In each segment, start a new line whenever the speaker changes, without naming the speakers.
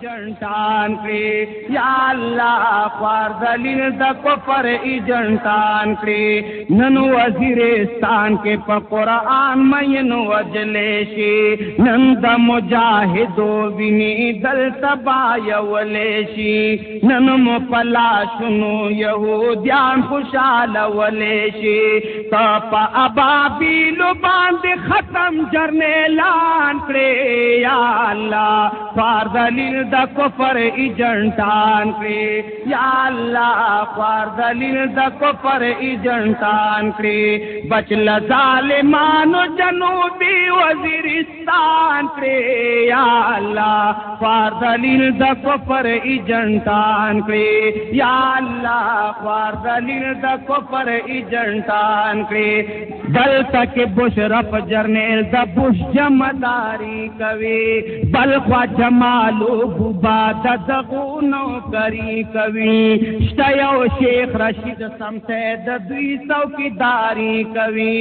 ایجنٹان کړي یا الله خوار دلیل د کفر ایجنٹان کړي نن وزیرستان کې په قران مې نو وجلې شي نن د مجاهدو ویني دل تبا یولې شي نن مو پلا شنو يهوديان خوشاله ولې شي تا په ابابیل باندې ختم جرنیلان کړي یا الله خوار دلیل د کفر ایجنټان کړي یا الله خوار دلیل د کفر ایجنټان کړي بچل ظالمانو جنوبي وزیرستان کړي یا الله خوار دلیل د کفر ایجنټان کړي یا الله خوار دلیل د کفر ایجنټان کړي دلته کې بشرف جرنیل د بش جمداری کوي بلخوا جمالو بوبا د دغونو کری کوي شته یو شیخ رشید سمته د دوی څوکیداری کوي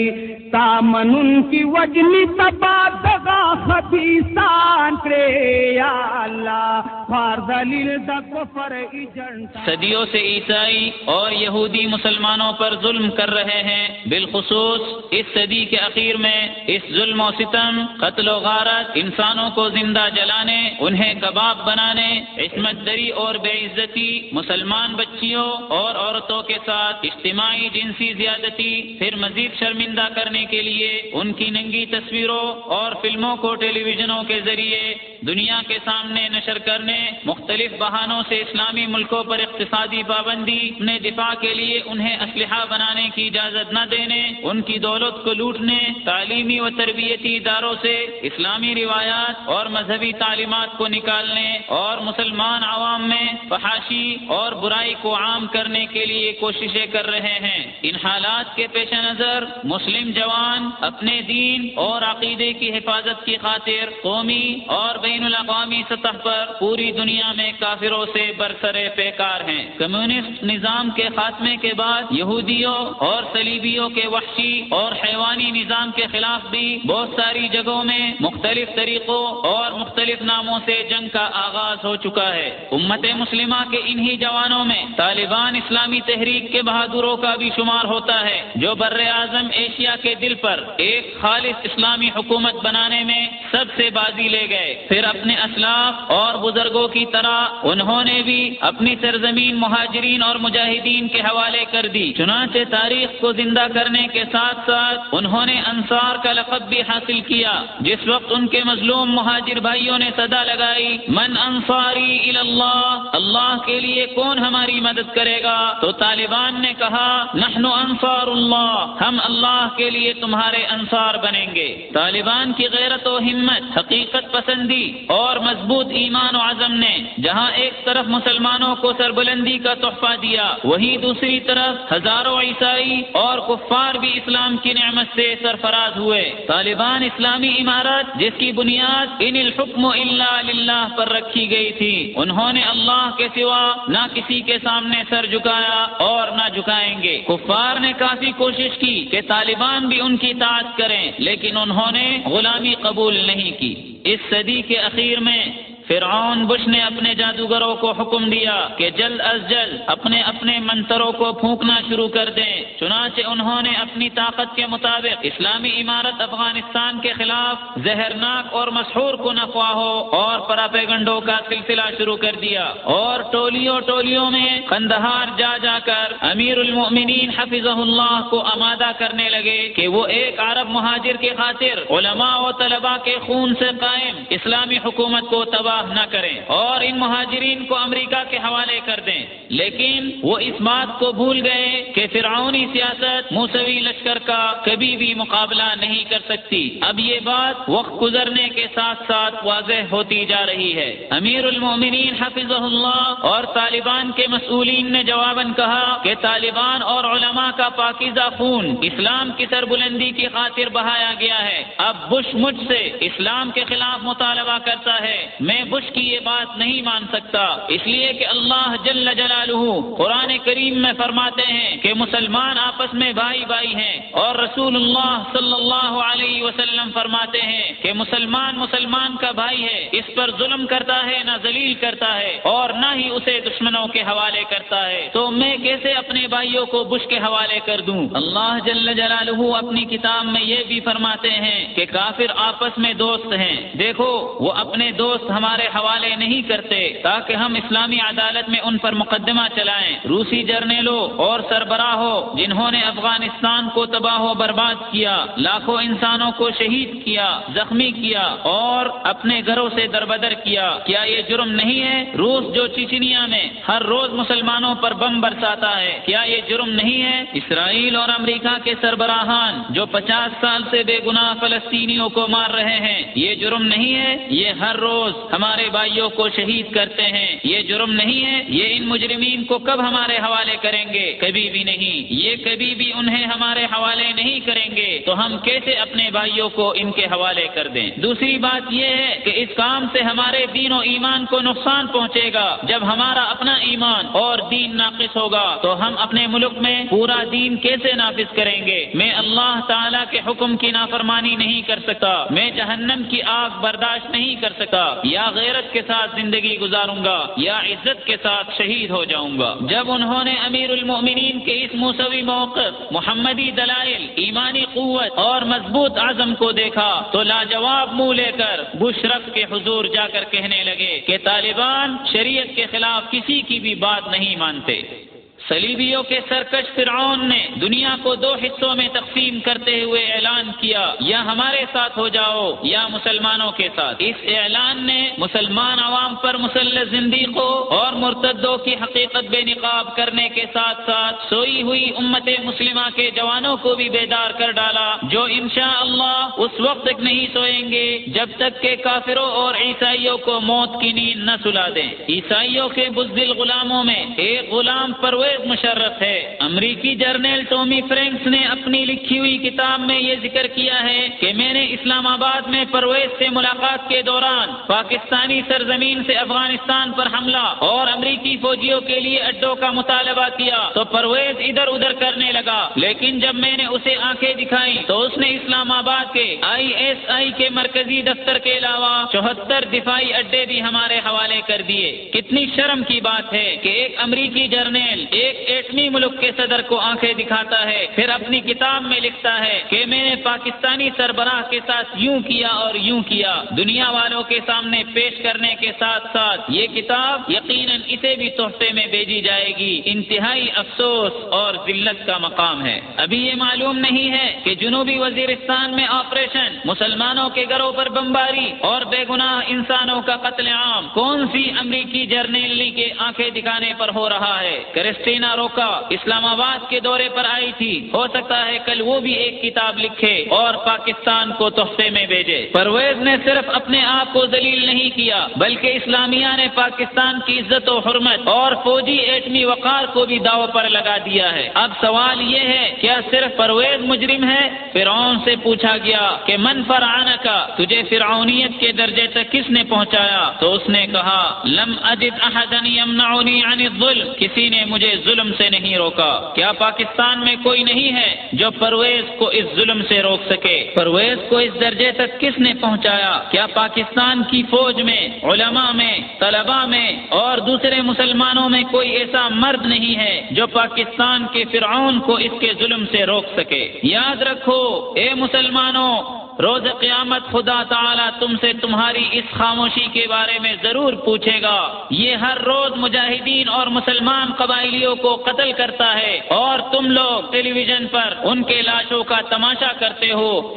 تا منون کی وجنی تبا دغا خبیستان کړي یا الله فار دلیل د کفر ایجنٹ
صدیوں سے عیسائی اور یہودی مسلمانوں پر ظلم کر رہے ہیں، بالخصوص اس صدی کے اخیر میں اس ظلم و ستم، قتل و غارت، انسانوں کو زندہ جلانے، انہیں کباب بنانے، عصمت دری اور بے عزتی، مسلمان بچیوں اور عورتوں کے ساتھ اجتماعی جنسی زیادتی، پھر مزید شرمندہ کرنے کے لیے ان کی ننگی تصویروں اور فلموں کو ٹیلی ویژنوں کے ذریعے دنیا کے سامنے نشر کرنے، مختلف بہانوں سے اسلامی ملکوں پر اقتصادی پابندی اپنے دفاع کے لیے انہیں اسلحہ بنانے کی اجازت نہ دینے، ان کی دولت کو لوٹنے، تعلیمی و تربیتی اداروں سے اسلامی روایات اور مذہبی تعلیمات کو نکالنے اور مسلمان عوام میں فحاشی اور برائی کو عام کرنے کے لیے کوششیں کر رہے ہیں۔ ان حالات کے پیش نظر مسلم جوان اپنے دین اور عقیدے کی حفاظت کی خاطر قومی اور بین الاقوامی سطح پر پوری دنیا میں کافروں سے برسرے پیکار ہیں۔ کمیونسٹ نظام کے خاتمے کے بعد یہودیوں اور صلیبیوں کے وحشی اور حیوانی نظام کے خلاف بھی بہت ساری جگہوں میں مختلف طریقوں اور مختلف ناموں سے جنگ کا آغاز ہو چکا ہے۔ امت مسلمہ کے انہی جوانوں میں طالبان اسلامی تحریک کے بہادروں کا بھی شمار ہوتا ہے، جو بر اعظم ایشیا کے دل پر ایک خالص اسلامی حکومت بنانے میں سب سے بازی لے گئے۔ پھر اپنے اسلاف اور بزرگوں کی طرح انہوں نے بھی اپنی سرزمین مہاجرین اور مجاہدین کے حوالے کر دی۔ چنانچہ تاریخ کو زندہ کرنے کے ساتھ ساتھ انہوں نے انصار کا لقب بھی حاصل کیا۔ جس وقت ان کے مظلوم مہاجر بھائیوں نے صدا لگائی، من انصاری اللہ اللہ کے لیے کون ہماری مدد کرے گا؟ تو طالبان نے کہا، نحن انصار اللہ، ہم اللہ کے لیے تمہارے انصار بنیں گے۔ طالبان کی غیرت و ہمت، حقیقت پسندی اور مضبوط ایمان و عزم نے جہاں ایک طرف مسلمانوں کو سربلندی کا تحفہ دیا وہی دوسری طرف ہزاروں عیسائی اور کفار بھی اسلام کی نعمت سے سرفراز ہوئے۔ طالبان اسلامی عمارت جس کی بنیاد ان الحکم اللہ للہ پر رکھی گئی تھی، انہوں نے اللہ کے سوا نہ کسی کے سامنے سر جھکایا اور نہ جھکائیں گے۔ کفار نے کافی کوشش کی کہ طالبان بھی ان کی تعداد کریں، لیکن انہوں نے غلامی قبول نہیں کی۔ اس صدی کے اخیر میں فرعون بش نے اپنے جادوگروں کو حکم دیا کہ جلد از جلد اپنے اپنے منتروں کو پھونکنا شروع کر دیں۔ چنانچہ انہوں نے اپنی طاقت کے مطابق اسلامی عمارت افغانستان کے خلاف زہرناک اور مسحور کو نفوا اور پراپیگنڈوں کا سلسلہ شروع کر دیا۔ اور ٹولیوں ٹولیوں میں قندہار جا جا کر امیر المؤمنین حفظ اللہ کو آمادہ کرنے لگے کہ وہ ایک عرب مہاجر کی خاطر علماء و طلباء کے خون سے قائم اسلامی حکومت کو تباہ نہ کریں اور ان مہاجرین کو امریکہ کے حوالے کر دیں۔ لیکن وہ اس بات کو بھول گئے کہ فرعونی سیاست موسوی لشکر کا کبھی بھی مقابلہ نہیں کر سکتی۔ اب یہ بات وقت گزرنے کے ساتھ ساتھ واضح ہوتی جا رہی ہے۔ امیر المومنین حفظ اللہ اور طالبان کے مسئولین نے جواباً کہا کہ طالبان اور علماء کا پاکیزہ خون اسلام کی سربلندی کی خاطر بہایا گیا ہے۔ اب بش مجھ سے اسلام کے خلاف مطالبہ کرتا ہے۔ میں بش کی یہ بات نہیں مان سکتا۔ اس لیے کہ اللہ جل جلالہ قرآن کریم میں فرماتے ہیں کہ مسلمان آپس میں بھائی بھائی ہیں۔ اور رسول اللہ صلی اللہ علیہ وسلم فرماتے ہیں کہ مسلمان مسلمان کا بھائی ہے، اس پر ظلم کرتا ہے، نہ ذلیل کرتا ہے اور نہ ہی اسے دشمنوں کے حوالے کرتا ہے۔ تو میں کیسے اپنے بھائیوں کو بش کے حوالے کر دوں؟ اللہ جل جلالہ اپنی کتاب میں یہ بھی فرماتے ہیں کہ کافر آپس میں دوست ہیں۔ دیکھو، وہ اپنے دوست ہمارے حوالے نہیں کرتے تاکہ ہم اسلامی عدالت میں ان پر مقدمہ چلائیں۔ روسی جرنیلوں اور سربراہ ہو جنہوں نے افغانستان کو تباہ و برباد کیا، لاکھوں انسانوں کو شہید کیا، زخمی کیا اور اپنے گھروں سے دربدر کیا۔ کیا یہ جرم نہیں ہے؟ روس جو چچنیا میں ہر روز مسلمانوں پر بم برساتا ہے، کیا یہ جرم نہیں ہے؟ اسرائیل اور امریکہ کے سربراہان جو پچاس سال سے بے گناہ فلسطینیوں کو مار رہے ہیں، یہ جرم نہیں ہے؟ یہ ہر روز ہمارے ہمارے بھائیوں کو شہید کرتے ہیں۔ یہ جرم نہیں ہے۔ یہ ان مجرمین کو کب ہمارے حوالے کریں گے؟ کبھی بھی نہیں۔ یہ کبھی بھی انہیں ہمارے حوالے نہیں کریں گے۔ تو ہم کیسے اپنے بھائیوں کو ان کے حوالے کر دیں؟ دوسری بات یہ ہے کہ اس کام سے ہمارے دین و ایمان کو نقصان پہنچے گا۔ جب ہمارا اپنا ایمان اور دین ناقص ہوگا، تو ہم اپنے ملک میں پورا دین کیسے نافذ کریں گے؟ میں اللہ تعالیٰ کے حکم کی نافرمانی نہیں کر سکتا۔ میں جہنم کی آگ برداشت نہیں کر سکتا۔ یا غیرت کے ساتھ زندگی گزاروں گا یا عزت کے ساتھ شہید ہو جاؤں گا۔ جب انہوں نے امیر المؤمنین کے اس موسوی موقع محمدی دلائل، ایمانی قوت اور مضبوط عزم کو دیکھا، تو لاجواب منہ لے کر بشرف کے حضور جا کر کہنے لگے کہ طالبان شریعت کے خلاف کسی کی بھی بات نہیں مانتے۔ سلیبیوں کے سرکش فرعون نے دنیا کو دو حصوں میں تقسیم کرتے ہوئے اعلان کیا، یا ہمارے ساتھ ہو جاؤ یا مسلمانوں کے ساتھ۔ اس اعلان نے مسلمان عوام پر مسلح زندگی اور مرتدوں کی حقیقت بے نقاب کرنے کے ساتھ ساتھ سوئی ہوئی امت مسلمہ کے جوانوں کو بھی بیدار کر ڈالا، جو انشاء اللہ اس وقت تک نہیں سوئیں گے جب تک کہ کافروں اور عیسائیوں کو موت کی نیند نہ سلا دیں۔ عیسائیوں کے بزدل غلاموں میں ایک غلام مشرف ہے۔ امریکی جرنیل ٹومی فرینکس نے اپنی لکھی ہوئی کتاب میں یہ ذکر کیا ہے کہ میں نے اسلام آباد میں پرویز سے ملاقات کے دوران پاکستانی سرزمین سے افغانستان پر حملہ اور امریکی فوجیوں کے لیے اڈوں کا مطالبہ کیا تو پرویز ادھر ادھر کرنے لگا۔ لیکن جب میں نے اسے آنکھیں دکھائی تو اس نے اسلام آباد کے آئی ایس آئی کے مرکزی دفتر کے علاوہ چوہتر دفاعی اڈے بھی ہمارے حوالے کر دیے۔ کتنی شرم کی بات ہے کہ ایک امریکی جرنیل ایک ایٹمی ملک کے صدر کو آنکھیں دکھاتا ہے، پھر اپنی کتاب میں لکھتا ہے کہ میں نے پاکستانی سربراہ کے ساتھ یوں کیا اور یوں کیا۔ دنیا والوں کے سامنے پیش کرنے کے ساتھ ساتھ یہ کتاب یقیناً اسے بھی تحفے میں بھیجی جائے گی۔ انتہائی افسوس اور ذلت کا مقام ہے۔ ابھی یہ معلوم نہیں ہے کہ جنوبی وزیرستان میں آپریشن، مسلمانوں کے گھروں پر بمباری اور بے گناہ انسانوں کا قتل عام، کون سی امریکی جرنیلی کے آنکھیں دکھانے پر ہو رہا ہے؟ کرسٹ کرسٹین روکا، اسلام آباد کے دورے پر آئی تھی۔ ہو سکتا ہے کل وہ بھی ایک کتاب لکھے اور پاکستان کو تحفے میں بھیجے۔ پرویز نے صرف اپنے آپ کو دلیل نہیں کیا، بلکہ اسلامیہ نے پاکستان کی عزت و حرمت اور فوجی ایٹمی وقار کو بھی دعو پر لگا دیا ہے۔ اب سوال یہ ہے، کیا صرف پرویز مجرم ہے؟ فرعون سے پوچھا گیا کہ من فرعانہ کا تجھے فرعونیت کے درجے تک کس نے پہنچایا؟ تو اس نے کہا، لم اجد احدا یمنعنی عن الظلم، کسی نے مجھے ظلم سے نہیں روکا۔ کیا پاکستان میں کوئی نہیں ہے جو پرویز کو اس ظلم سے روک سکے؟ پرویز کو اس درجے تک کس نے پہنچایا؟ کیا پاکستان کی فوج میں، علماء میں، طلباء میں اور دوسرے مسلمانوں میں کوئی ایسا مرد نہیں ہے جو پاکستان کے فرعون کو اس کے ظلم سے روک سکے؟ یاد رکھو، اے مسلمانوں روز قیامت خدا تعالی تم سے تمہاری اس خاموشی کے بارے میں ضرور پوچھے گا۔ یہ ہر روز مجاہدین اور مسلمان قبائلیوں کو قتل کرتا ہے اور تم لوگ ٹیلی ویژن پر ان کے لاشوں کا تماشا کرتے ہو۔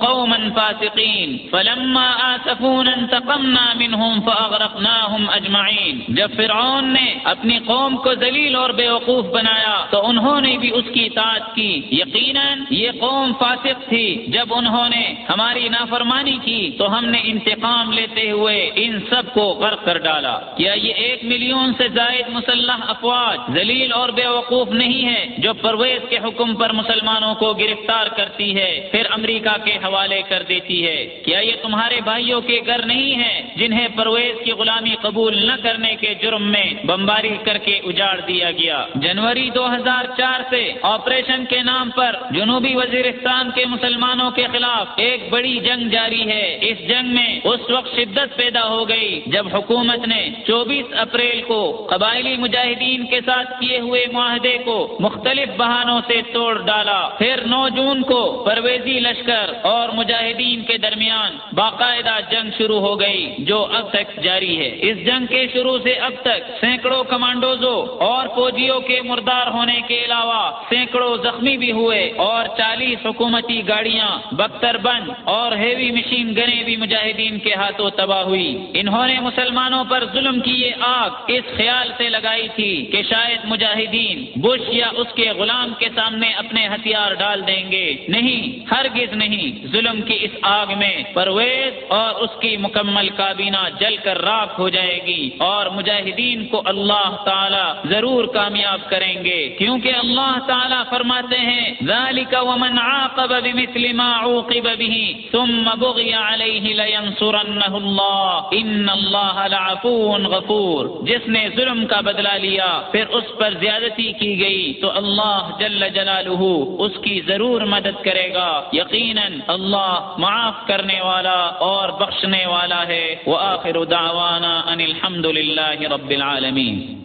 قوما فاسقین۔ فلما آسفونا انتقمنا منهم فاغرقناهم اجمعین۔ جب فرعون نے اپنی قوم کو ذلیل اور بیوقوف بنایا تو انہوں نے بھی اس کی اطاعت کی۔ یقیناً یہ قوم فاسق تھی۔ جب انہوں نے ہماری نافرمانی کی تو ہم نے انتقام لیتے ہوئے ان سب کو غرق کر ڈالا۔ کیا یہ ایک ملین سے زائد مسلح افواج ذلیل اور بے وقوف نہیں ہے جو پرویز کے حکم پر مسلمانوں کو گرفتار کرتی ہے، پھر امریکہ کے حوالے کر دیتی ہے؟ کیا یہ تمہارے بھائیوں کے گھر نہیں ہے جنہیں پرویز کی غلامی قبول نہ کرنے کے جرم میں بمباری کر کے اجاڑ دیا گیا؟ جنوری دو ہزار چار سے آپریشن کے نام پر جنوبی وزیرستان کے مسلمانوں کے خلاف ایک بڑی جنگ جاری ہے۔ اس جنگ میں اس وقت شدت پیدا ہو گئی جب حکومت نے چوبیس اپریل کو قبائلی مجاہدین کے ساتھ کیے ہوئے معاہدے کو مختلف بہانوں سے توڑ ڈالا۔ پھر نو جون کو پرویزی لشکر اور مجاہدین کے درمیان باقاعدہ جنگ شروع ہو گئی جو اب تک جاری ہے۔ اس جنگ کے شروع سے اب تک سینکڑوں کمانڈوزوں اور فوجیوں کے مردار ہونے کے علاوہ سینکڑوں زخمی بھی ہوئے اور چالیس حکومتی گاڑیاں بختر بند اور ہیوی مشین گنے بھی مجاہدین کے ہاتھوں تباہ ہوئی۔ انہوں نے مسلمانوں پر ظلم کی یہ آگ اس خیال سے لگائی تھی کہ شاید مجاہدین بش یا اس کے غلام کے سامنے اپنے ہتھیار ڈال دیں گے۔ نہیں، ہرگز نہیں۔ ظلم کی اس آگ میں پرویز اور اس کی مکمل کابینہ جل کر راک ہو جائے گی اور مجاہدین کو اللہ تعالی ضرور کامیاب کریں گے۔ کیونکہ اللہ تعالیٰ فرماتے ہیں ہیں ذالک ومن عاقب بمثل ما عوقب به، ثم بغي عليه لينصرنه الله ان الله لعفو غفور۔ جس نے ظلم کا بدلہ لیا، پھر اس پر زیادتی کی گئی، تو اللہ جل جلالہ اس کی ضرور مدد کرے گا۔ یقینا اللہ معاف کرنے والا اور بخشنے والا ہے۔ وآخر دعوانا ان الحمد للہ رب العالمین